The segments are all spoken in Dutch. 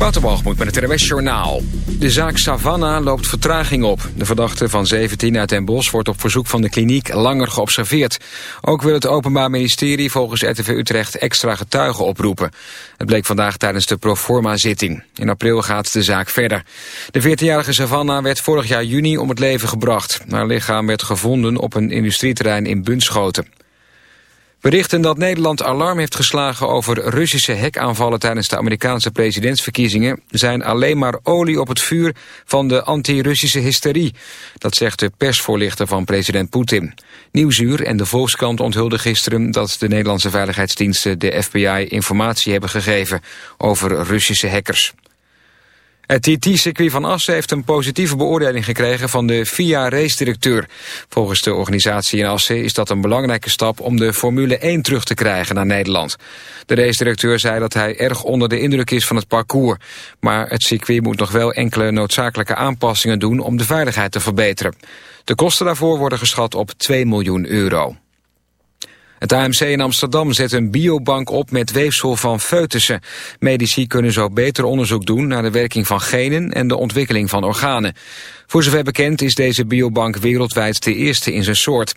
Waterbalgemoed met het RWS Journaal. De zaak Savannah loopt vertraging op. De verdachte van 17 uit Den Bosch wordt op verzoek van de kliniek langer geobserveerd. Ook wil het Openbaar Ministerie volgens RTV Utrecht extra getuigen oproepen. Het bleek vandaag tijdens de proforma-zitting. In april gaat de zaak verder. De 14-jarige Savannah werd vorig jaar juni om het leven gebracht. Haar lichaam werd gevonden op een industrieterrein in Bunschoten. Berichten dat Nederland alarm heeft geslagen over Russische hekaanvallen tijdens de Amerikaanse presidentsverkiezingen zijn alleen maar olie op het vuur van de anti-Russische hysterie. Dat zegt de persvoorlichter van president Poetin. Nieuwsuur en de Volkskrant onthulden gisteren dat de Nederlandse veiligheidsdiensten de FBI informatie hebben gegeven over Russische hackers. Het TT-circuit van Assen heeft een positieve beoordeling gekregen van de FIA race-directeur. Volgens de organisatie in Assen is dat een belangrijke stap om de Formule 1 terug te krijgen naar Nederland. De race-directeur zei dat hij erg onder de indruk is van het parcours. Maar het circuit moet nog wel enkele noodzakelijke aanpassingen doen om de veiligheid te verbeteren. De kosten daarvoor worden geschat op 2 miljoen euro. Het AMC in Amsterdam zet een biobank op met weefsel van foetussen. Medici kunnen zo beter onderzoek doen naar de werking van genen en de ontwikkeling van organen. Voor zover bekend is deze biobank wereldwijd de eerste in zijn soort.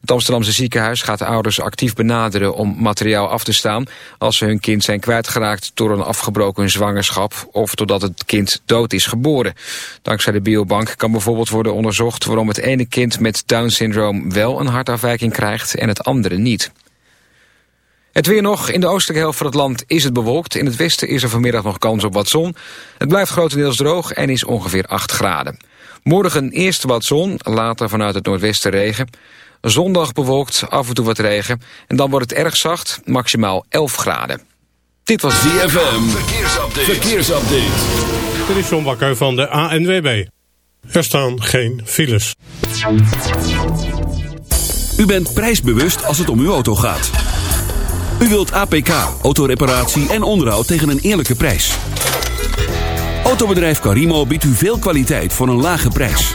Het Amsterdamse ziekenhuis gaat de ouders actief benaderen om materiaal af te staan als ze hun kind zijn kwijtgeraakt door een afgebroken zwangerschap of doordat het kind dood is geboren. Dankzij de biobank kan bijvoorbeeld worden onderzocht waarom het ene kind met Down-syndroom wel een hartafwijking krijgt en het andere niet. Het weer nog. In de oostelijke helft van het land is het bewolkt. In het westen is er vanmiddag nog kans op wat zon. Het blijft grotendeels droog en is ongeveer 8 graden. Morgen eerst wat zon, later vanuit het noordwesten regen. Zondag bewolkt, af en toe wat regen. En dan wordt het erg zacht, maximaal 11 graden. Dit was DFM. Verkeersupdate. Verkeersupdate. Dit is John Bakker van de ANWB. Er staan geen files. U bent prijsbewust als het om uw auto gaat. U wilt APK, autoreparatie en onderhoud tegen een eerlijke prijs. Autobedrijf Carimo biedt u veel kwaliteit voor een lage prijs.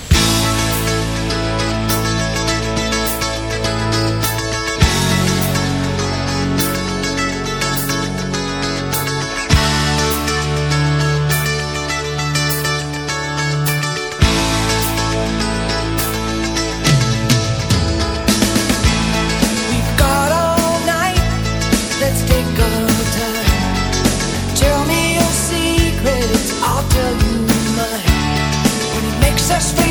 such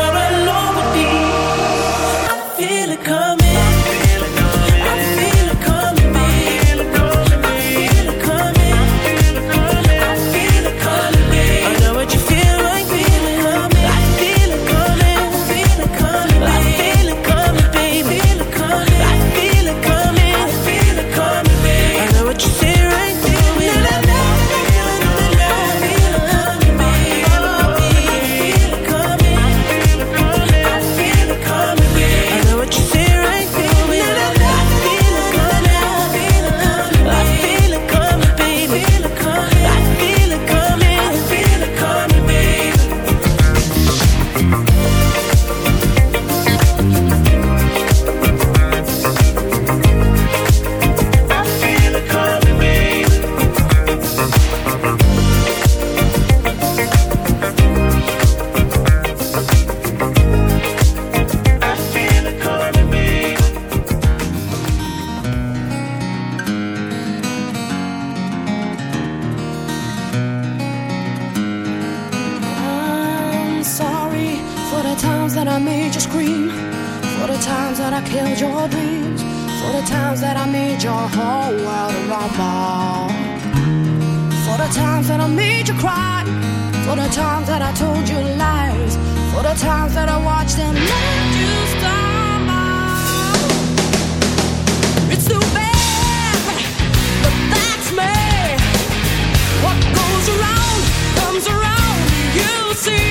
around you see.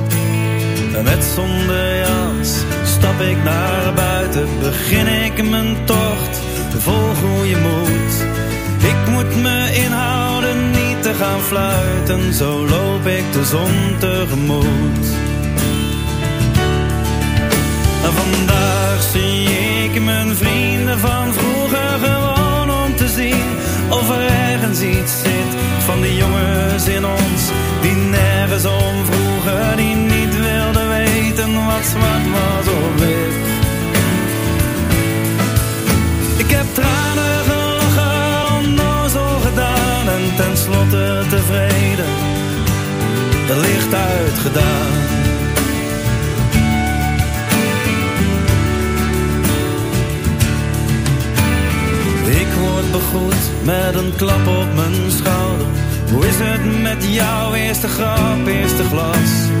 En met zonder jas stap ik naar buiten. Begin ik mijn tocht, vol goede moed. Ik moet me inhouden, niet te gaan fluiten. Zo loop ik de zon tegemoet. En vandaag zie ik mijn vrienden van vroeger gewoon om te zien of er ergens iets zit van die jongens in ons die nergens om vroegen, die wat was of wit. Ik heb tranen gelachen, onnozel gedaan en tenslotte tevreden, de licht uitgedaan. Ik word begroet met een klap op mijn schouder. Hoe is het met jouw eerste grap, eerste glas?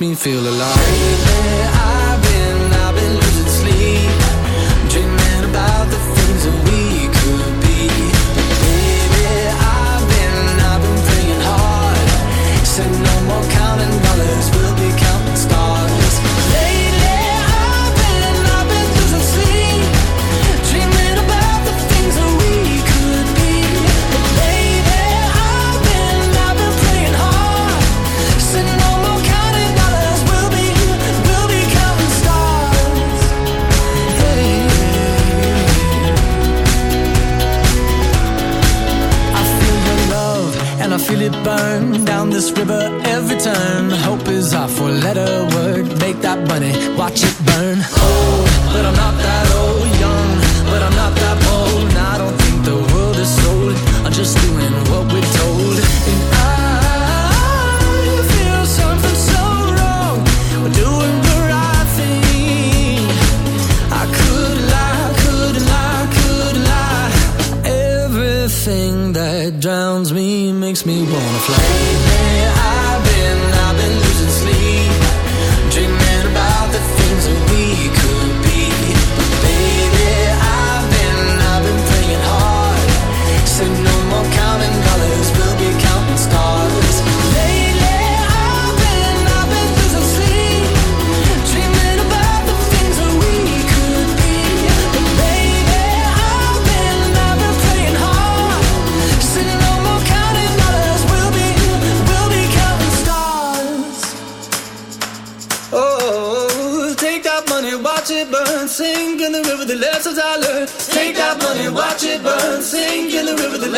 makes me feel alive.